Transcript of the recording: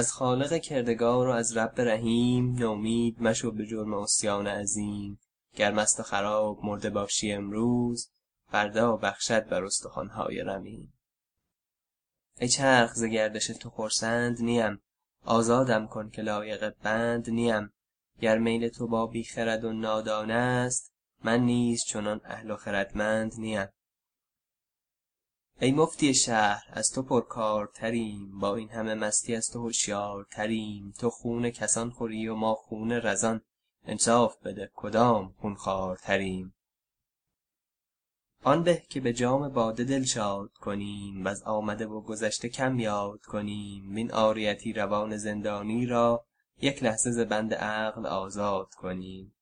از خالق کردگار و از رب رحیم نومید مشو به جرم عصیان عظیم. گر مست و خراب مرده باشی امروز فردا بخشد بر استخوانهای رمیم. ای چرخ ز گردش تو خرسند نیم. آزادم کن که لایق بند نیم. گر میل تو با بی خرد و نادان است من نیز چنان اهل و خردمند نیم. ای مفتی شهر از تو پرکارتریم با این همه مستی از تو هشیارتریم تو خون کسان خوری و ما خون رزان انصاف بده کدام خون خوارتریم آن به که به جام باده دل شاد کنیم وز آمده و گذشته کم یاد کنیم وین عاریتی روان زندانی را یک لحظه ز بند عقل آزاد کنیم.